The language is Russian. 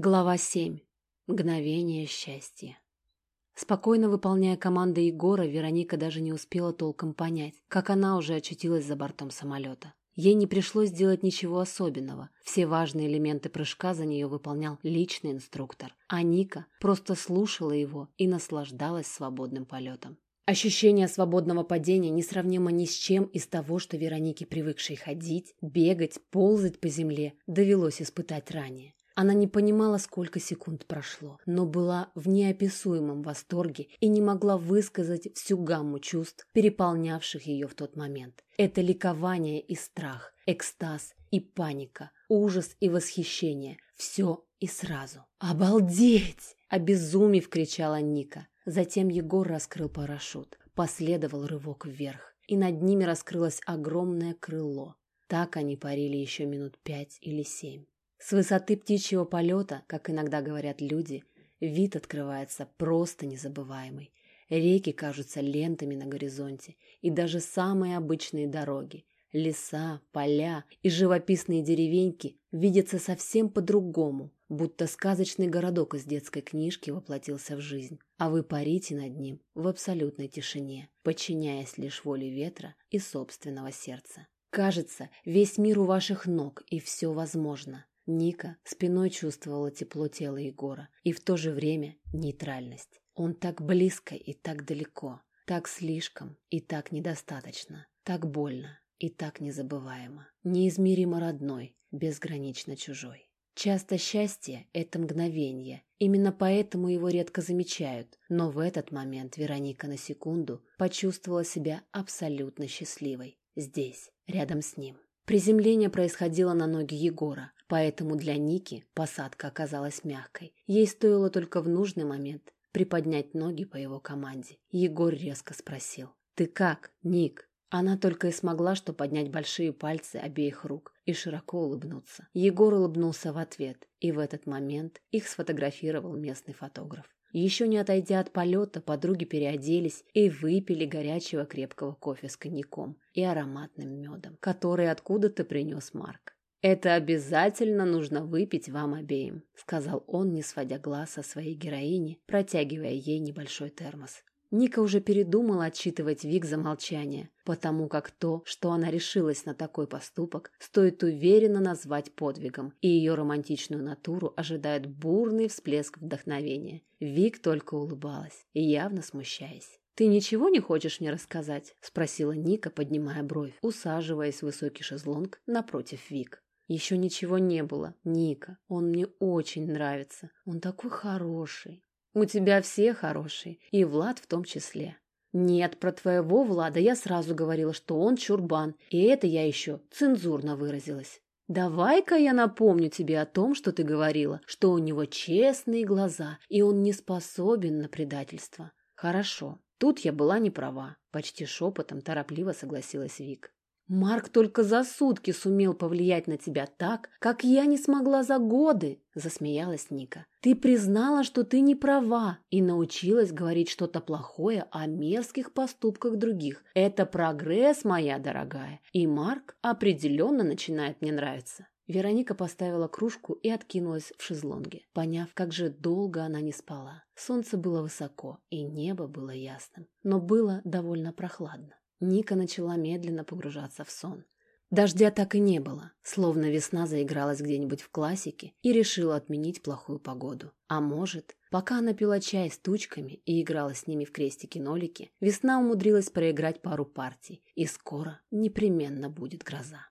Глава 7. Мгновение счастья. Спокойно выполняя команды Егора, Вероника даже не успела толком понять, как она уже очутилась за бортом самолета. Ей не пришлось делать ничего особенного. Все важные элементы прыжка за нее выполнял личный инструктор, а Ника просто слушала его и наслаждалась свободным полетом. Ощущение свободного падения несравнимо ни с чем из того, что Веронике, привыкшей ходить, бегать, ползать по земле, довелось испытать ранее. Она не понимала, сколько секунд прошло, но была в неописуемом восторге и не могла высказать всю гамму чувств, переполнявших ее в тот момент. Это ликование и страх, экстаз и паника, ужас и восхищение. Все и сразу. «Обалдеть!» – обезумев кричала Ника. Затем Егор раскрыл парашют. Последовал рывок вверх, и над ними раскрылось огромное крыло. Так они парили еще минут пять или семь. С высоты птичьего полета, как иногда говорят люди, вид открывается просто незабываемый. Реки кажутся лентами на горизонте, и даже самые обычные дороги, леса, поля и живописные деревеньки видятся совсем по-другому, будто сказочный городок из детской книжки воплотился в жизнь, а вы парите над ним в абсолютной тишине, подчиняясь лишь воле ветра и собственного сердца. Кажется, весь мир у ваших ног, и все возможно. Ника спиной чувствовала тепло тела Егора и в то же время нейтральность. Он так близко и так далеко, так слишком и так недостаточно, так больно и так незабываемо, неизмеримо родной, безгранично чужой. Часто счастье – это мгновение, именно поэтому его редко замечают, но в этот момент Вероника на секунду почувствовала себя абсолютно счастливой, здесь, рядом с ним. Приземление происходило на ноги Егора, поэтому для Ники посадка оказалась мягкой. Ей стоило только в нужный момент приподнять ноги по его команде. Егор резко спросил. «Ты как, Ник?» Она только и смогла что поднять большие пальцы обеих рук и широко улыбнуться. Егор улыбнулся в ответ, и в этот момент их сфотографировал местный фотограф. Еще не отойдя от полета, подруги переоделись и выпили горячего крепкого кофе с коньяком и ароматным медом, который откуда-то принес Марк. «Это обязательно нужно выпить вам обеим», — сказал он, не сводя глаз со своей героини, протягивая ей небольшой термос. Ника уже передумала отчитывать Вик за молчание, потому как то, что она решилась на такой поступок, стоит уверенно назвать подвигом, и ее романтичную натуру ожидает бурный всплеск вдохновения. Вик только улыбалась, явно смущаясь. «Ты ничего не хочешь мне рассказать?» – спросила Ника, поднимая бровь, усаживаясь в высокий шезлонг напротив Вик. «Еще ничего не было, Ника. Он мне очень нравится. Он такой хороший». У тебя все хорошие, и Влад в том числе. Нет, про твоего Влада я сразу говорила, что он чурбан, и это я еще цензурно выразилась. Давай-ка я напомню тебе о том, что ты говорила, что у него честные глаза, и он не способен на предательство. Хорошо, тут я была не права, почти шепотом торопливо согласилась Вик. Марк только за сутки сумел повлиять на тебя так, как я не смогла за годы, засмеялась Ника. Ты признала, что ты не права и научилась говорить что-то плохое о мерзких поступках других. Это прогресс, моя дорогая. И Марк определенно начинает мне нравиться. Вероника поставила кружку и откинулась в шезлонге, поняв, как же долго она не спала. Солнце было высоко, и небо было ясным, но было довольно прохладно. Ника начала медленно погружаться в сон. Дождя так и не было, словно весна заигралась где-нибудь в классике и решила отменить плохую погоду. А может, пока она пила чай с тучками и играла с ними в крестики-нолики, весна умудрилась проиграть пару партий, и скоро непременно будет гроза.